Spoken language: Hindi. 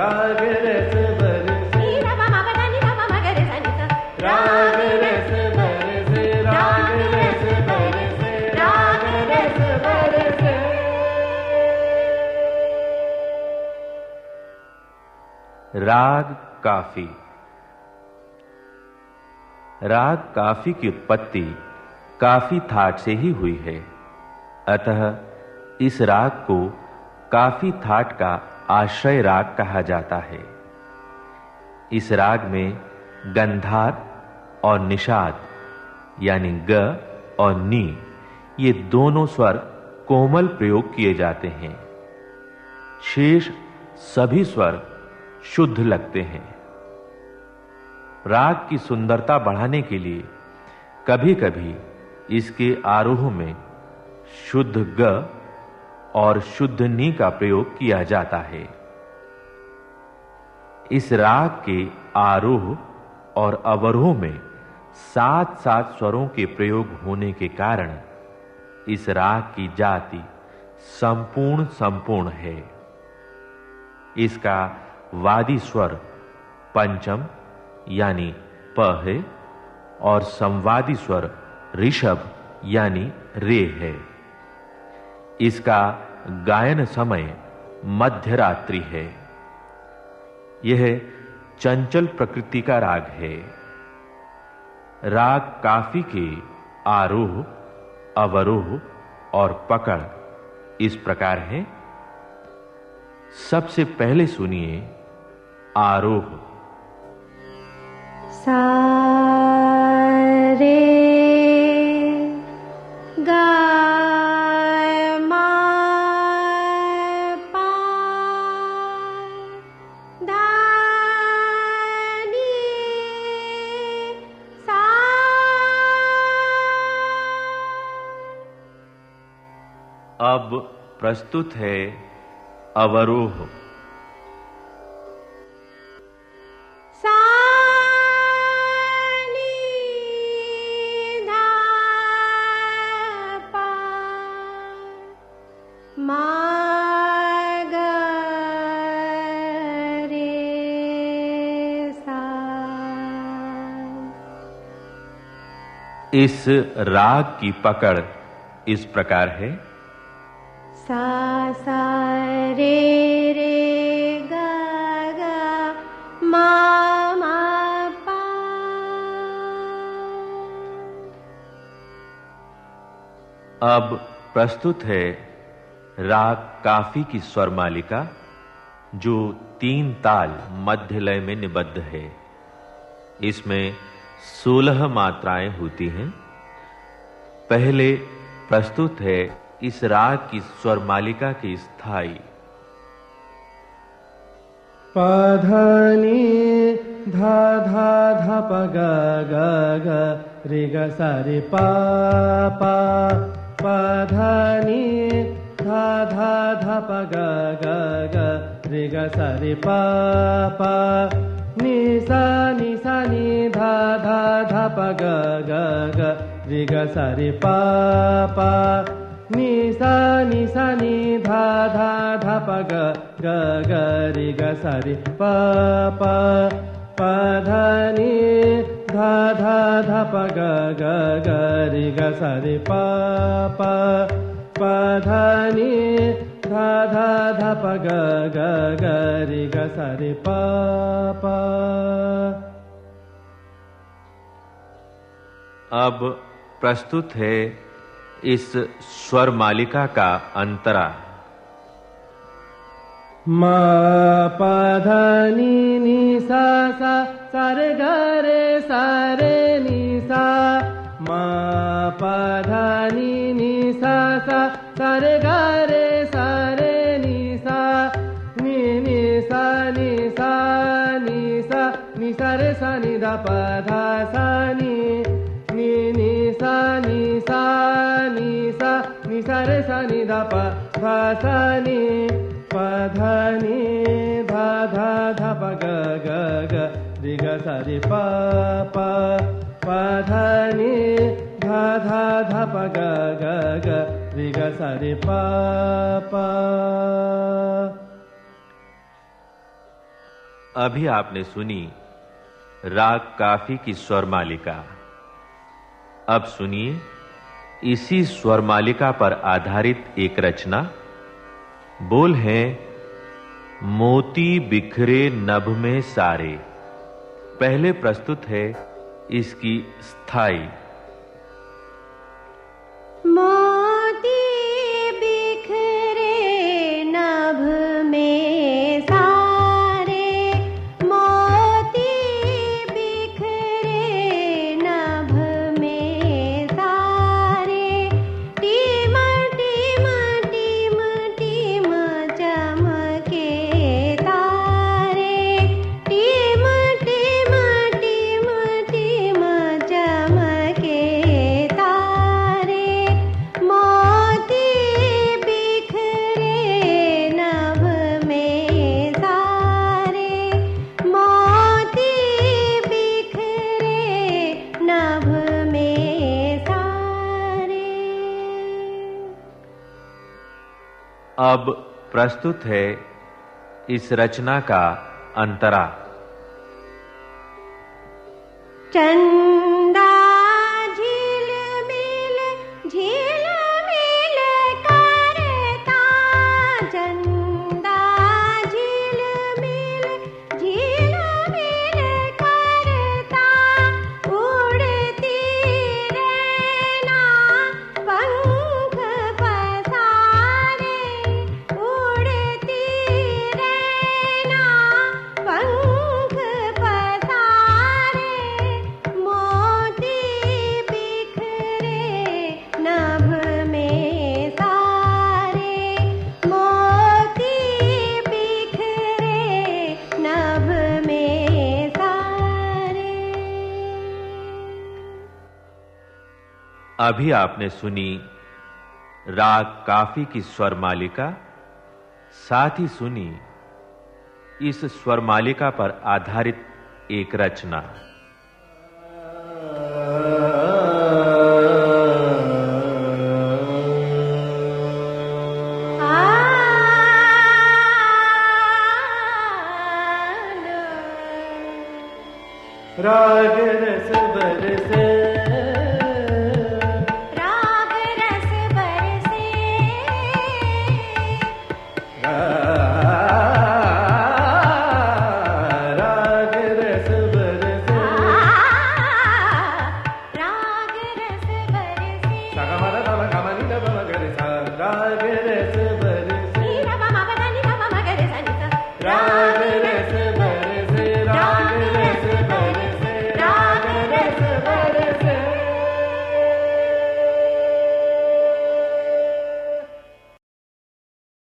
राग काफ़ी। राग काफ़ी की उत्पत्ति काफ़ी थाट से ही हुई है। अतः इस राग को काफ़ी थाट का आश्रय राग कहा जाता है। इस राग में गंधार और निषाद, यानी ग और नी, ये दोनों स्वर कोमल प्रयोग किए जाते हैं। शेष सभी स्वर शुद्ध लगते हैं। राग की सुंदरता बढ़ाने के लिए कभी-कभी इसके आरोह में शुद्ध ग और शुद्ध नी का प्रयोग किया जाता है। इस राग के आरोह और अवरोह में सात सात स्वरों के प्रयोग होने के कारण इस राग की जाति संपूर्ण संपूर्ण है। इसका वादी स्वर पंचम यानी प है और संवादी स्वर ऋषभ यानी रे है। इसका गायन समय मध्य रात्रि है। यह चंचल प्रकृति का राग है। राग काफ़ी के आरोह, अवरोह और पकड़ इस प्रकार है। सबसे पहले सुनिए आरोह। सा रे अब प्रस्तुत है अवरोह। इस राग की पकड़ इस प्रकार है। सा अब प्रस्तुत है राग काफ़ी की स्वर मालिका, जो तीन ताल मध्य लय में निबद्ध है। इसमें 16 मात्राएँ होती हैं। पहले प्रस्तुत है इस राग की स्वर मालिका की स्थायी पाधानी धा धा धा प ग ग ग, रे ग सा रे पा पा। पाधानी धा धा धा प ग ग ग, रे ग सा रे पा पा। नि सा नि सा नि धा धा धा प ग ग ग, रे ग सा रे पा पा। नि सा नि धा धा धा प ग ग ग रे ग सा रे प प प ध नि धा धा धा प ग ग ग रे ग सा रे प प प ध नि धा धा धा प ग ग ग रे ग सा रे प प अब प्रस्तुत है इस स्वर मालिका का अंतरा। मा नि नि सा सा सा रे ग रे सा रे नि सा मा नि नि सा सा सा रे ग रे सा रे नि सा नि नि सा नि सा नि सा नि सा रे सा नि ध प ध सा। नि सा रे सा नि धा प धा सा नि प धा नि धा धा धा प ग ग ग, रि ग सा रे प प प धा नि धा धा धा प ग ग ग, रि ग सा रे प प। अभी आपने सुनी राग काफ़ी की स्वर मालिका। अब सुनिए इसी स्वर मालिका पर आधारित एक रचना। बोल है, मोती बिखरे नभ में सारे। पहले प्रस्तुत है इसकी स्थायी। अब प्रस्तुत है इस रचना का अंतरा। चंदा अभी आपने सुनी राग काफ़ी की स्वर मालिका, साथ ही सुनी इस स्वर मालिका पर आधारित एक रचना।